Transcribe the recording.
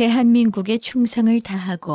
대한민국에 충성을 다하고